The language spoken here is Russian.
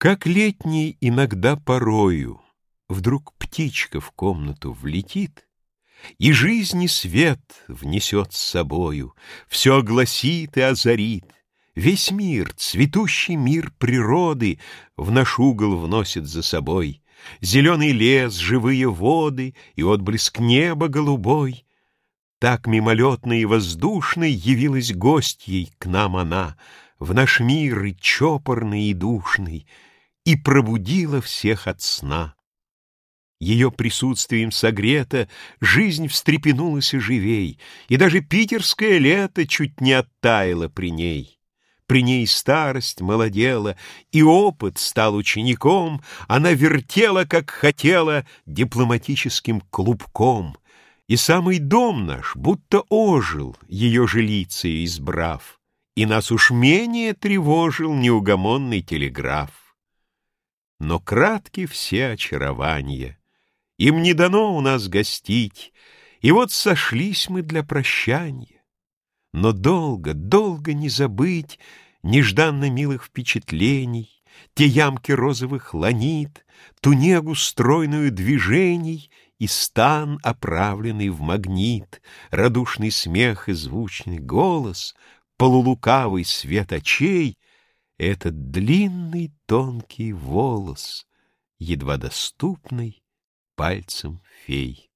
Как летний иногда порою Вдруг птичка в комнату влетит И жизни свет внесет с собою, Все огласит и озарит. Весь мир, цветущий мир природы В наш угол вносит за собой Зеленый лес, живые воды И отблеск неба голубой. Так мимолетно и воздушной Явилась гостьей к нам она В наш мир и чопорный, и душный — и пробудила всех от сна. Ее присутствием согрета жизнь встрепенулась и живей, и даже питерское лето чуть не оттаяло при ней. При ней старость молодела, и опыт стал учеником, она вертела, как хотела, дипломатическим клубком, и самый дом наш будто ожил, ее жилицей избрав, и нас уж менее тревожил неугомонный телеграф. Но кратки все очарования, Им не дано у нас гостить, И вот сошлись мы для прощания. Но долго, долго не забыть Нежданно милых впечатлений, Те ямки розовых ланит, Ту негу стройную движений И стан, оправленный в магнит, Радушный смех и звучный голос, Полулукавый свет очей — этот длинный тонкий волос, едва доступный пальцем фей.